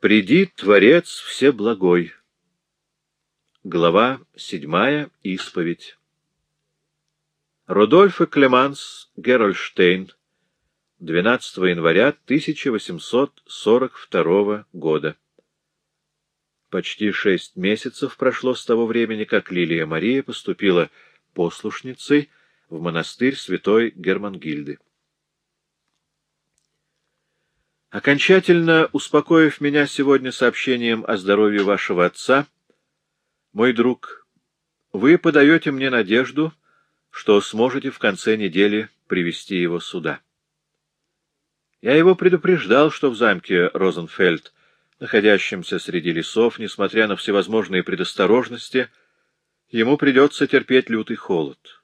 Приди, Творец Всеблагой. Глава седьмая. Исповедь. Рудольф и Клеманс Герольштейн. 12 января 1842 года. Почти шесть месяцев прошло с того времени, как Лилия Мария поступила послушницей в монастырь святой Германгильды. Окончательно успокоив меня сегодня сообщением о здоровье вашего отца, мой друг, вы подаете мне надежду, что сможете в конце недели привести его сюда. Я его предупреждал, что в замке Розенфельд, находящемся среди лесов, несмотря на всевозможные предосторожности, ему придется терпеть лютый холод.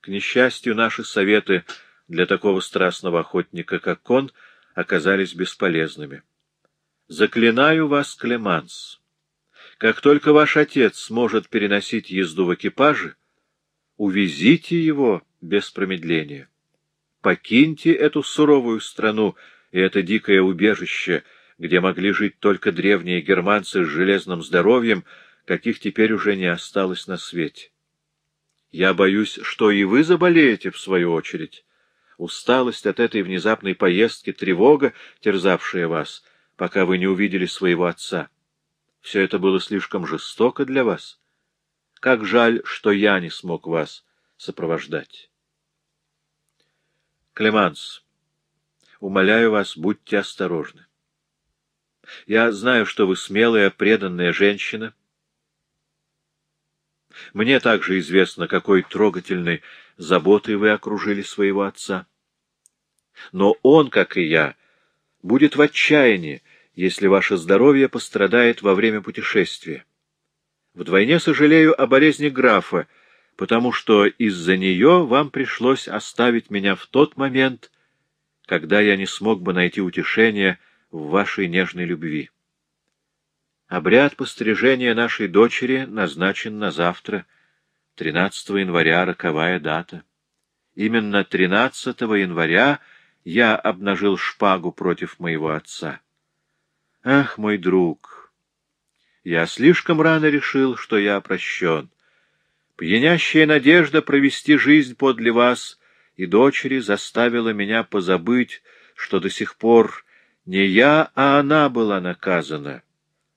К несчастью, наши советы для такого страстного охотника, как он, оказались бесполезными. Заклинаю вас, Клеманс, как только ваш отец сможет переносить езду в экипаже, увезите его без промедления. Покиньте эту суровую страну и это дикое убежище, где могли жить только древние германцы с железным здоровьем, каких теперь уже не осталось на свете. Я боюсь, что и вы заболеете в свою очередь. Усталость от этой внезапной поездки, тревога, терзавшая вас, пока вы не увидели своего отца. Все это было слишком жестоко для вас. Как жаль, что я не смог вас сопровождать. Клеманс, умоляю вас, будьте осторожны. Я знаю, что вы смелая, преданная женщина. Мне также известно, какой трогательной заботой вы окружили своего отца. Но он, как и я, будет в отчаянии, если ваше здоровье пострадает во время путешествия. Вдвойне сожалею о болезни графа, потому что из-за нее вам пришлось оставить меня в тот момент, когда я не смог бы найти утешение в вашей нежной любви. Обряд пострижения нашей дочери назначен на завтра, 13 января, роковая дата. Именно 13 января я обнажил шпагу против моего отца. Ах, мой друг, я слишком рано решил, что я прощен. Пьянящая надежда провести жизнь подле вас и дочери заставила меня позабыть, что до сих пор не я, а она была наказана.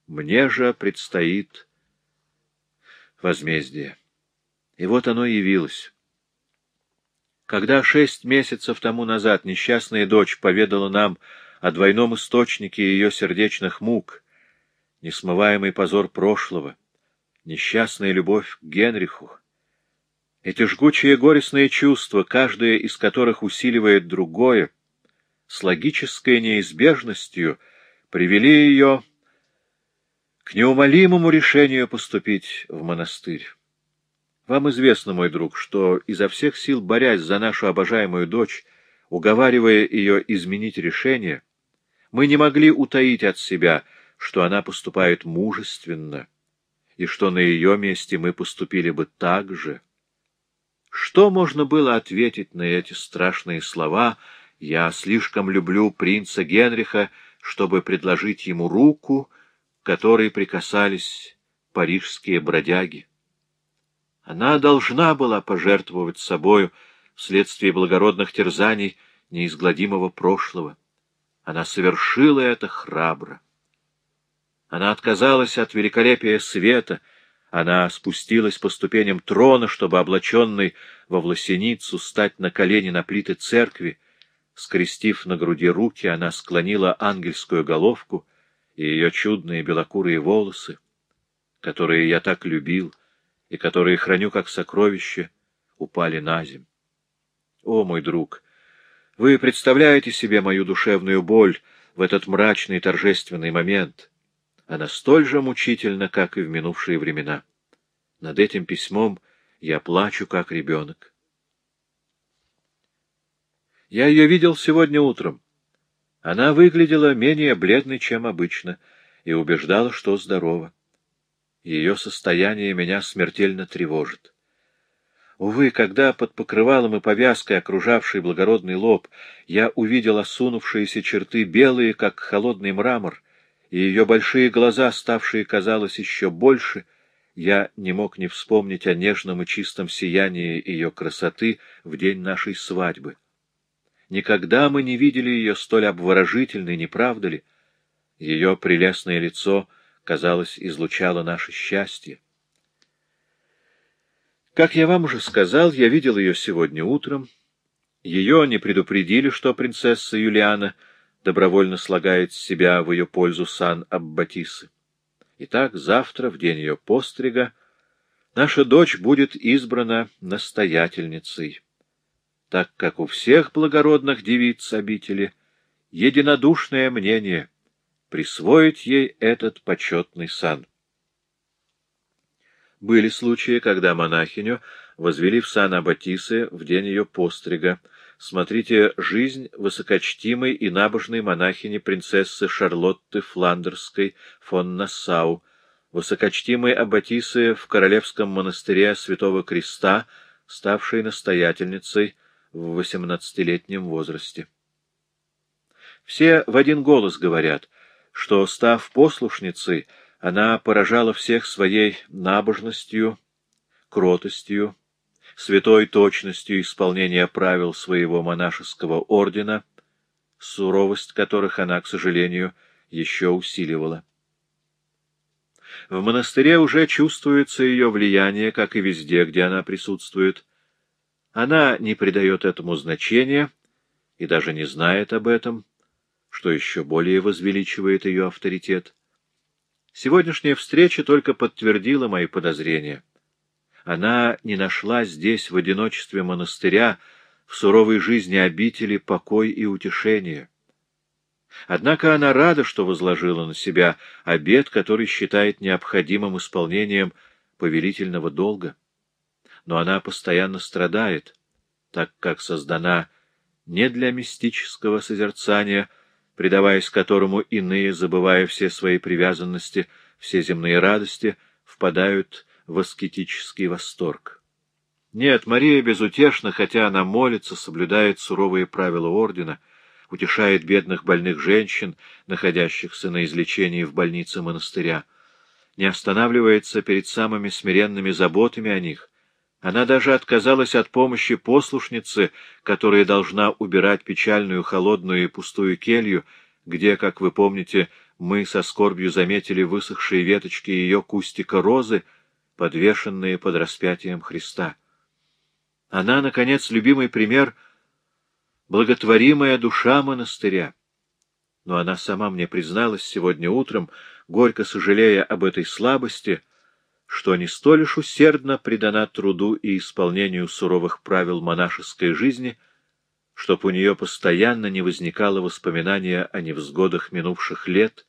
Мне же предстоит возмездие. И вот оно явилось. Когда шесть месяцев тому назад несчастная дочь поведала нам о двойном источнике ее сердечных мук, несмываемый позор прошлого, несчастная любовь к Генриху. Эти жгучие горестные чувства, каждое из которых усиливает другое, с логической неизбежностью привели ее к неумолимому решению поступить в монастырь. Вам известно, мой друг, что изо всех сил борясь за нашу обожаемую дочь, уговаривая ее изменить решение, мы не могли утаить от себя, что она поступает мужественно, и что на ее месте мы поступили бы так же. Что можно было ответить на эти страшные слова «Я слишком люблю принца Генриха, чтобы предложить ему руку, которой прикасались парижские бродяги»? Она должна была пожертвовать собою вследствие благородных терзаний неизгладимого прошлого. Она совершила это храбро. Она отказалась от великолепия света, она спустилась по ступеням трона, чтобы, облаченной во власеницу, стать на колени на плиты церкви. Скрестив на груди руки, она склонила ангельскую головку и ее чудные белокурые волосы, которые я так любил и которые храню как сокровище, упали на земь. О, мой друг! Вы представляете себе мою душевную боль в этот мрачный торжественный момент. Она столь же мучительна, как и в минувшие времена. Над этим письмом я плачу, как ребенок. Я ее видел сегодня утром. Она выглядела менее бледной, чем обычно, и убеждала, что здорова. Ее состояние меня смертельно тревожит. Увы, когда под покрывалом и повязкой, окружавшей благородный лоб, я увидел осунувшиеся черты белые, как холодный мрамор, и ее большие глаза, ставшие, казалось, еще больше, я не мог не вспомнить о нежном и чистом сиянии ее красоты в день нашей свадьбы. Никогда мы не видели ее столь обворожительной, не правда ли? Ее прелестное лицо, казалось, излучало наше счастье. Как я вам уже сказал, я видел ее сегодня утром. Ее не предупредили, что принцесса Юлиана добровольно слагает себя в ее пользу сан Аббатисы. Итак, завтра, в день ее пострига, наша дочь будет избрана настоятельницей, так как у всех благородных девиц обители единодушное мнение присвоить ей этот почетный сан. Были случаи, когда монахиню возвели в сан Аббатисы в день ее пострига. Смотрите «Жизнь высокочтимой и набожной монахини принцессы Шарлотты Фландерской фон Нассау», высокочтимой Аббатисы в Королевском монастыре Святого Креста, ставшей настоятельницей в восемнадцатилетнем возрасте. Все в один голос говорят, что, став послушницей, она поражала всех своей набожностью, кротостью, святой точностью исполнения правил своего монашеского ордена, суровость которых она, к сожалению, еще усиливала. В монастыре уже чувствуется ее влияние, как и везде, где она присутствует. Она не придает этому значения и даже не знает об этом, что еще более возвеличивает ее авторитет. Сегодняшняя встреча только подтвердила мои подозрения. Она не нашла здесь, в одиночестве монастыря, в суровой жизни обители, покой и утешение. Однако она рада, что возложила на себя обет, который считает необходимым исполнением повелительного долга. Но она постоянно страдает, так как создана не для мистического созерцания, предаваясь которому иные, забывая все свои привязанности, все земные радости, впадают в аскетический восторг. Нет, Мария безутешна, хотя она молится, соблюдает суровые правила ордена, утешает бедных больных женщин, находящихся на излечении в больнице монастыря, не останавливается перед самыми смиренными заботами о них, она даже отказалась от помощи послушницы, которая должна убирать печальную, холодную и пустую келью, где, как вы помните, мы со скорбью заметили высохшие веточки ее кустика розы, подвешенные под распятием Христа. Она, наконец, любимый пример — благотворимая душа монастыря. Но она сама мне призналась сегодня утром, горько сожалея об этой слабости — что не столь уж усердно предана труду и исполнению суровых правил монашеской жизни, чтоб у нее постоянно не возникало воспоминания о невзгодах минувших лет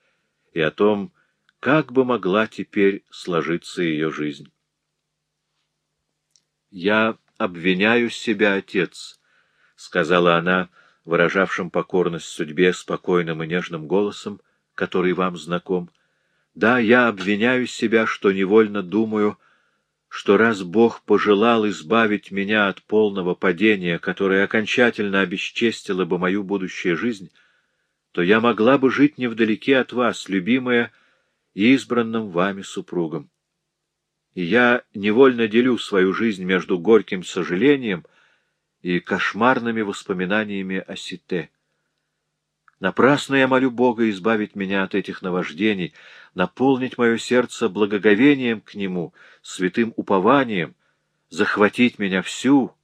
и о том, как бы могла теперь сложиться ее жизнь. «Я обвиняю себя, отец», — сказала она, выражавшим покорность судьбе спокойным и нежным голосом, который вам знаком, — да, я обвиняю себя, что невольно думаю, что раз Бог пожелал избавить меня от полного падения, которое окончательно обесчестило бы мою будущую жизнь, то я могла бы жить невдалеке от вас, любимая и избранным вами супругом. И я невольно делю свою жизнь между горьким сожалением и кошмарными воспоминаниями о Сите. Напрасно я молю Бога избавить меня от этих наваждений, наполнить мое сердце благоговением к Нему, святым упованием, захватить меня всю.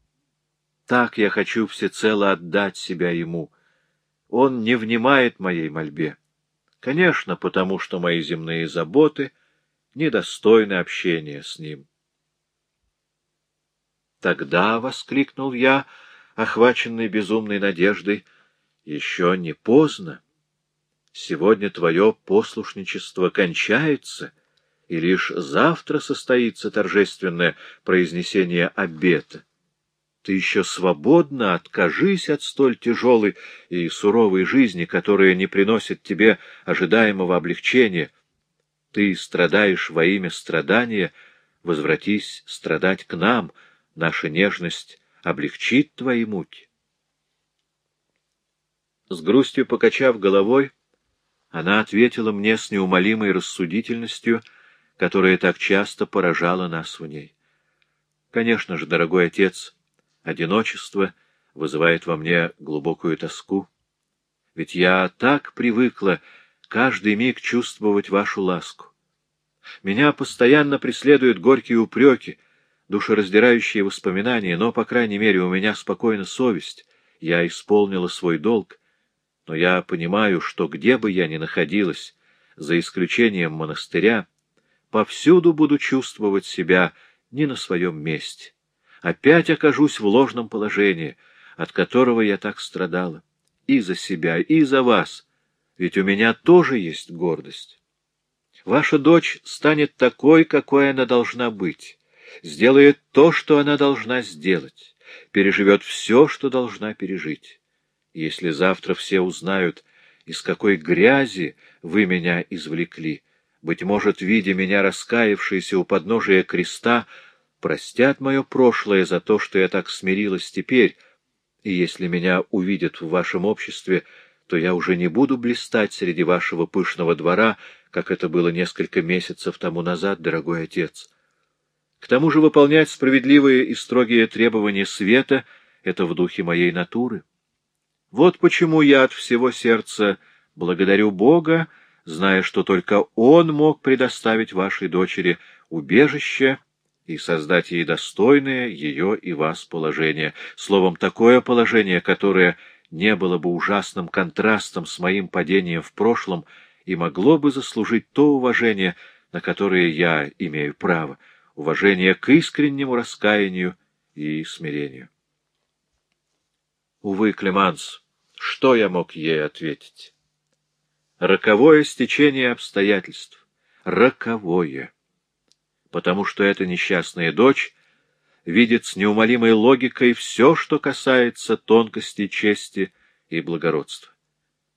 Так я хочу всецело отдать себя Ему. Он не внимает моей мольбе. Конечно, потому что мои земные заботы недостойны общения с Ним. Тогда, — воскликнул я, охваченный безумной надеждой, — еще не поздно. Сегодня твое послушничество кончается, и лишь завтра состоится торжественное произнесение обета. Ты еще свободно откажись от столь тяжелой и суровой жизни, которая не приносит тебе ожидаемого облегчения. Ты страдаешь во имя страдания, возвратись страдать к нам, наша нежность облегчит твои муки. С грустью покачав головой, Она ответила мне с неумолимой рассудительностью, которая так часто поражала нас в ней. Конечно же, дорогой отец, одиночество вызывает во мне глубокую тоску, ведь я так привыкла каждый миг чувствовать вашу ласку. Меня постоянно преследуют горькие упреки, душераздирающие воспоминания, но, по крайней мере, у меня спокойна совесть, я исполнила свой долг, но я понимаю, что где бы я ни находилась, за исключением монастыря, повсюду буду чувствовать себя не на своем месте. Опять окажусь в ложном положении, от которого я так страдала. И за себя, и за вас, ведь у меня тоже есть гордость. Ваша дочь станет такой, какой она должна быть, сделает то, что она должна сделать, переживет все, что должна пережить. Если завтра все узнают, из какой грязи вы меня извлекли, быть может, видя меня раскаявшейся у подножия креста, простят мое прошлое за то, что я так смирилась теперь, и если меня увидят в вашем обществе, то я уже не буду блистать среди вашего пышного двора, как это было несколько месяцев тому назад, дорогой отец. К тому же выполнять справедливые и строгие требования света — это в духе моей натуры. Вот почему я от всего сердца благодарю Бога, зная, что только Он мог предоставить вашей дочери убежище и создать ей достойное ее и вас положение. Словом, такое положение, которое не было бы ужасным контрастом с моим падением в прошлом и могло бы заслужить то уважение, на которое я имею право, уважение к искреннему раскаянию и смирению. Увы, Клеманс, что я мог ей ответить? Роковое стечение обстоятельств. Роковое. Потому что эта несчастная дочь видит с неумолимой логикой все, что касается тонкости чести и благородства.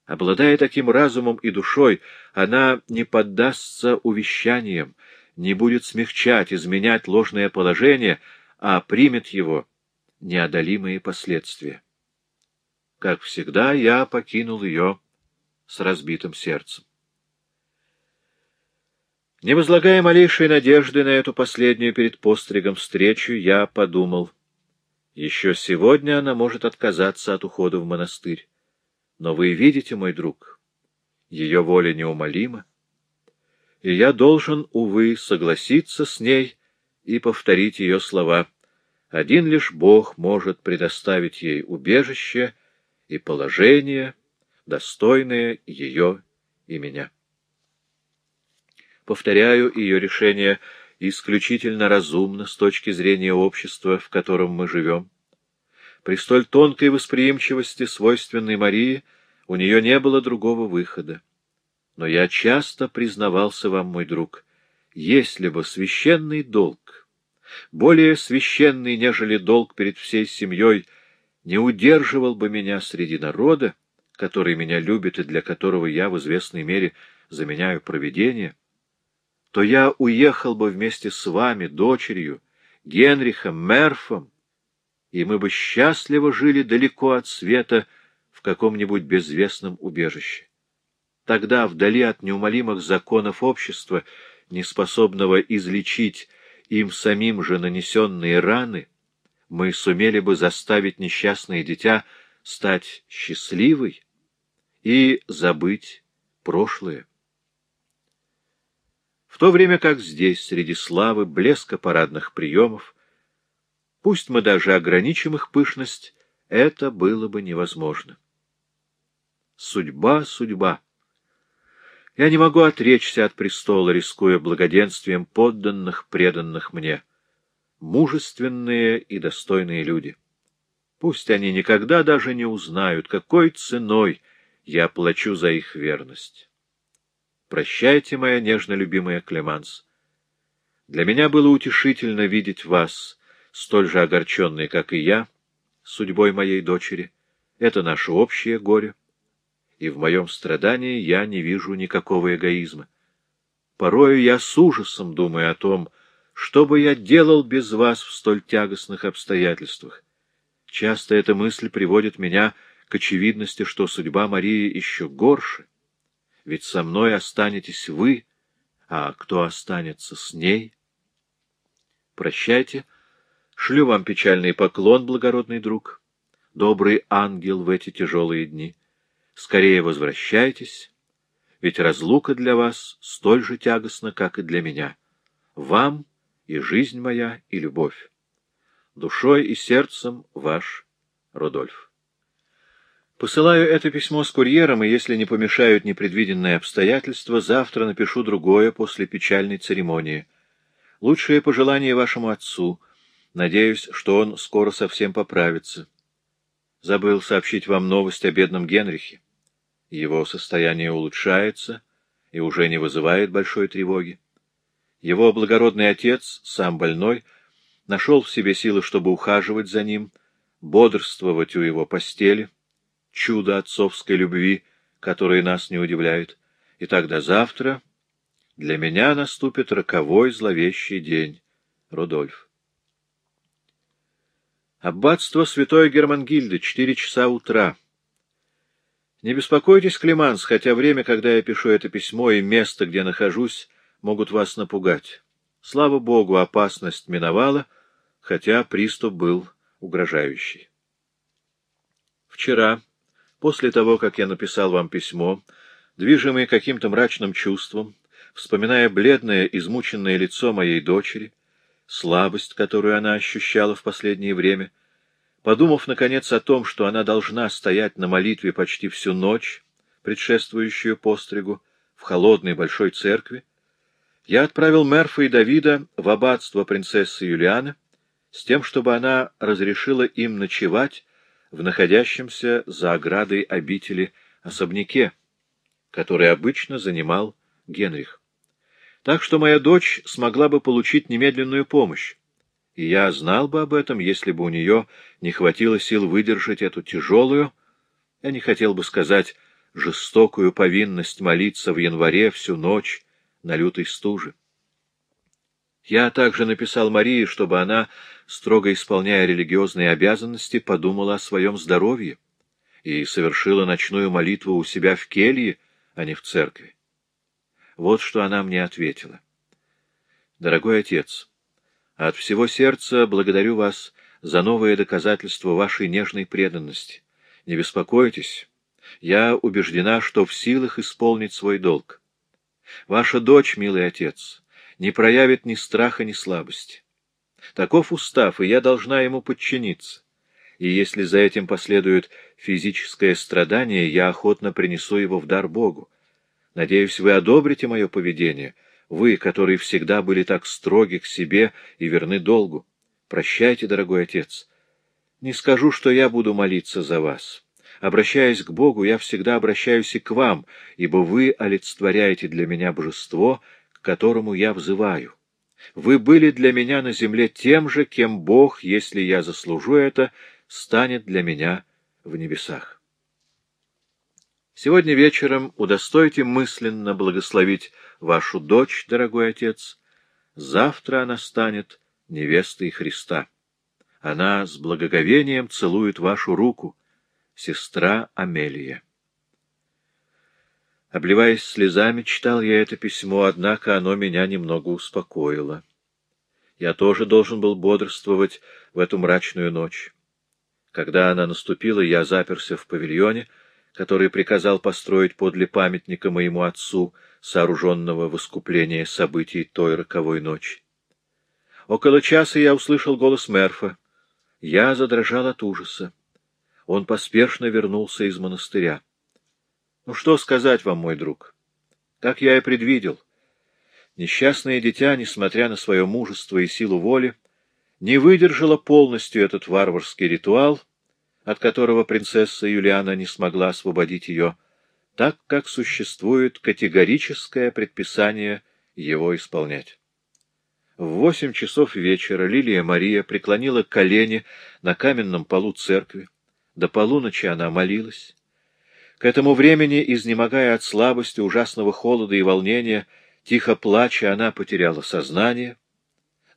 Обладая таким разумом и душой, она не поддастся увещаниям, не будет смягчать, изменять ложное положение, а примет его неодолимые последствия. Как всегда, я покинул ее с разбитым сердцем. Не возлагая малейшей надежды на эту последнюю перед постригом встречу, я подумал, еще сегодня она может отказаться от ухода в монастырь. Но вы видите, мой друг, ее воля неумолима, и я должен, увы, согласиться с ней и повторить ее слова. Один лишь Бог может предоставить ей убежище — и положение, достойное ее и меня. Повторяю, ее решение исключительно разумно с точки зрения общества, в котором мы живем. При столь тонкой восприимчивости, свойственной Марии, у нее не было другого выхода. Но я часто признавался вам, мой друг, если бы священный долг, более священный, нежели долг перед всей семьей, не удерживал бы меня среди народа, который меня любит и для которого я в известной мере заменяю провидение, то я уехал бы вместе с вами, дочерью, Генрихом, Мерфом, и мы бы счастливо жили далеко от света в каком-нибудь безвестном убежище. Тогда, вдали от неумолимых законов общества, неспособного излечить им самим же нанесенные раны, мы сумели бы заставить несчастное дитя стать счастливой и забыть прошлое. В то время как здесь, среди славы, блеска парадных приемов, пусть мы даже ограничим их пышность, это было бы невозможно. Судьба, судьба. Я не могу отречься от престола, рискуя благоденствием подданных, преданных мне мужественные и достойные люди. Пусть они никогда даже не узнают, какой ценой я плачу за их верность. Прощайте, моя нежно любимая Клеманс. Для меня было утешительно видеть вас, столь же огорченной, как и я, судьбой моей дочери. Это наше общее горе, и в моем страдании я не вижу никакого эгоизма. Порою я с ужасом думаю о том, что бы я делал без вас в столь тягостных обстоятельствах? Часто эта мысль приводит меня к очевидности, что судьба Марии еще горше. ведь со мной останетесь вы, а кто останется с ней? Прощайте, шлю вам печальный поклон, благородный друг, добрый ангел в эти тяжелые дни. Скорее возвращайтесь, ведь разлука для вас столь же тягостна, как и для меня. Вам и жизнь моя, и любовь. Душой и сердцем ваш Рудольф. Посылаю это письмо с курьером, и если не помешают непредвиденные обстоятельства, завтра напишу другое после печальной церемонии. Лучшее пожелание вашему отцу. Надеюсь, что он скоро совсем поправится. Забыл сообщить вам новость о бедном Генрихе. Его состояние улучшается и уже не вызывает большой тревоги. Его благородный отец, сам больной, нашел в себе силы, чтобы ухаживать за ним, бодрствовать у его постели, чудо отцовской любви, которое нас не удивляет. И тогда завтра для меня наступит роковой зловещий день. Рудольф. Аббатство Святой Германгильды, четыре часа утра. Не беспокойтесь, Климанс, хотя время, когда я пишу это письмо, и место, где нахожусь, могут вас напугать. Слава Богу, опасность миновала, хотя приступ был угрожающий. Вчера После того, как я написал вам письмо, движимый каким-то мрачным чувством, вспоминая бледное, измученное лицо моей дочери, слабость, которую она ощущала в последнее время, подумав, наконец, о том, что она должна стоять на молитве почти всю ночь, предшествующую постригу, в холодной большой церкви, я отправил Мерфа и Давида в аббатство принцессы Юлианы с тем, чтобы она разрешила им ночевать в находящемся за оградой обители особняке, который обычно занимал Генрих. Так что моя дочь смогла бы получить немедленную помощь, и я знал бы об этом, если бы у нее не хватило сил выдержать эту тяжелую, я не хотел бы сказать, жестокую повинность молиться в январе всю ночь на лютой стуже. Я также написал Марии, чтобы она, строго исполняя религиозные обязанности, подумала о своем здоровье и совершила ночную молитву у себя в келье, а не в церкви. Вот что она мне ответила. «Дорогой отец, от всего сердца благодарю вас за новое доказательство вашей нежной преданности. Не беспокойтесь, я убеждена, что в силах исполнить свой долг. Ваша дочь, милый отец, не проявит ни страха, ни слабости. Таков устав, и я должна ему подчиниться. И если за этим последует физическое страдание, я охотно принесу его в дар Богу. Надеюсь, вы одобрите мое поведение, вы, которые всегда были так строги к себе и верны долгу. Прощайте, дорогой отец. Не скажу, что я буду молиться за вас. Обращаясь к Богу, я всегда обращаюсь и к вам, ибо вы олицетворяете для меня божество — которому я взываю. Вы были для меня на земле тем же, кем Бог, если я заслужу это, станет для меня в небесах. Сегодня вечером удостойте мысленно благословить вашу дочь, дорогой отец. Завтра она станет невестой Христа. Она с благоговением целует вашу руку, сестра Амелия. Обливаясь слезами, читал я это письмо, однако оно меня немного успокоило. Я тоже должен был бодрствовать в эту мрачную ночь. Когда она наступила, я заперся в павильоне, который приказал построить подле памятника моему отцу, сооруженного в искупление событий той роковой ночи. Около часа я услышал голос Мерфа. Я задрожал от ужаса. Он поспешно вернулся из монастыря. Ну что сказать вам, мой друг? Как я и предвидел. Несчастное дитя, несмотря на свое мужество и силу воли, не выдержало полностью этот варварский ритуал, от которого принцесса Юлиана не смогла освободить ее, так как существует категорическое предписание его исполнять. В восемь часов вечера Лилия Мария преклонила колени на каменном полу церкви. До полуночи она молилась. К этому времени, изнемогая от слабости, ужасного холода и волнения, тихо плача, она потеряла сознание.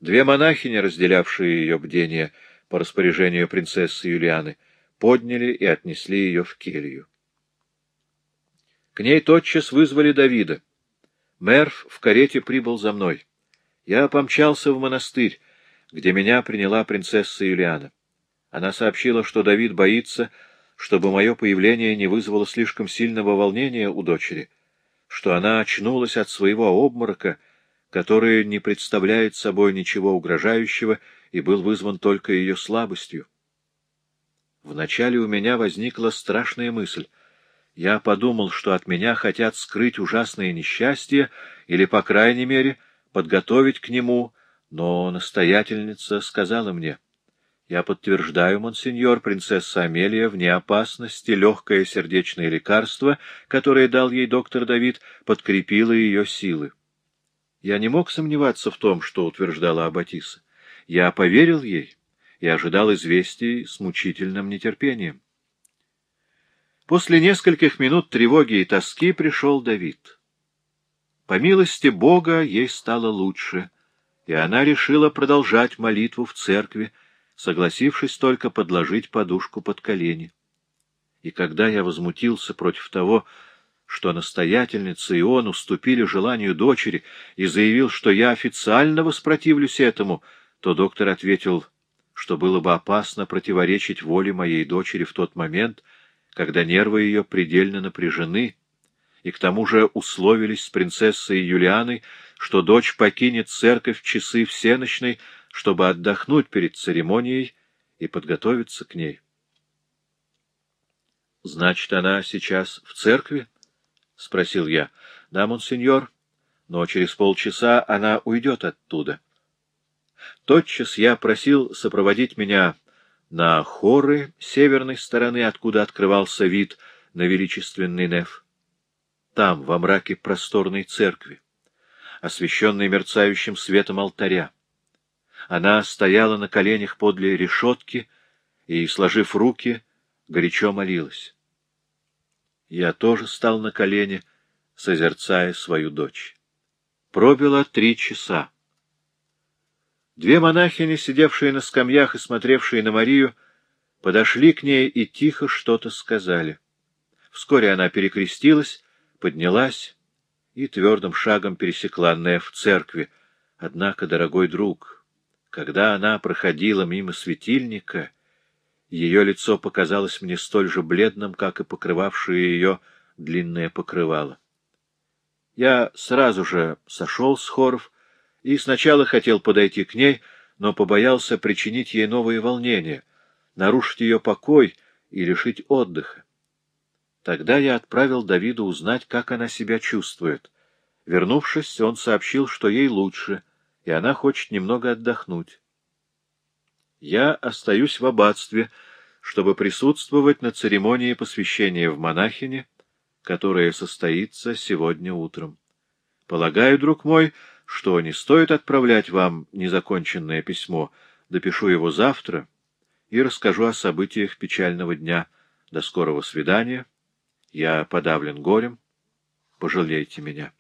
Две монахини, разделявшие ее бдение по распоряжению принцессы Юлианы, подняли и отнесли ее в келью. К ней тотчас вызвали Давида. Мерв в карете прибыл за мной. Я помчался в монастырь, где меня приняла принцесса Юлиана. Она сообщила, что Давид боится, чтобы мое появление не вызвало слишком сильного волнения у дочери, что она очнулась от своего обморока, который не представляет собой ничего угрожающего и был вызван только ее слабостью. Вначале у меня возникла страшная мысль. Я подумал, что от меня хотят скрыть ужасное несчастье или, по крайней мере, подготовить к нему, но настоятельница сказала мне, «Я подтверждаю, монсеньор, принцесса Амелия вне опасности, легкое сердечное лекарство, которое дал ей доктор Давид, подкрепило ее силы». Я не мог сомневаться в том, что утверждала Аббатиса. Я поверил ей и ожидал известий с мучительным нетерпением. После нескольких минут тревоги и тоски пришел Давид. По милости Бога ей стало лучше, и она решила продолжать молитву в церкви, согласившись только подложить подушку под колени. И когда я возмутился против того, что настоятельница и он уступили желанию дочери и заявил, что я официально воспротивлюсь этому, то доктор ответил, что было бы опасно противоречить воле моей дочери в тот момент, когда нервы ее предельно напряжены, и к тому же условились с принцессой Юлианой, что дочь покинет церковь в часы всеночной, чтобы отдохнуть перед церемонией и подготовиться к ней. — Значит, она сейчас в церкви? — спросил я. — Да, монсеньор, но через полчаса она уйдет оттуда. — Тотчас я просил сопроводить меня на хоры северной стороны, откуда открывался вид на величественный неф. Там, во мраке просторной церкви, освещенной мерцающим светом алтаря, она стояла на коленях подле решетки и, сложив руки, горячо молилась. Я тоже стал на колени, созерцая свою дочь. Пробило три часа. Две монахини, сидевшие на скамьях и смотревшие на Марию, подошли к ней и тихо что-то сказали. Вскоре она перекрестилась, поднялась и твердым шагом пересекла Неф церкви. Однако, дорогой друг, когда она проходила мимо светильника, ее лицо показалось мне столь же бледным, как и покрывавшее ее длинное покрывало. Я сразу же сошел с хоров, и сначала хотел подойти к ней, но побоялся причинить ей новые волнения, нарушить ее покой и лишить отдыха. Тогда я отправил Давиду узнать, как она себя чувствует. Вернувшись, он сообщил, что ей лучше, и она хочет немного отдохнуть. Я остаюсь в аббатстве, чтобы присутствовать на церемонии посвящения в монахине, которая состоится сегодня утром. Полагаю, друг мой, что не стоит отправлять вам незаконченное письмо. Допишу его завтра и расскажу о событиях печального дня. До скорого свидания. Я подавлен горем. Пожалейте меня.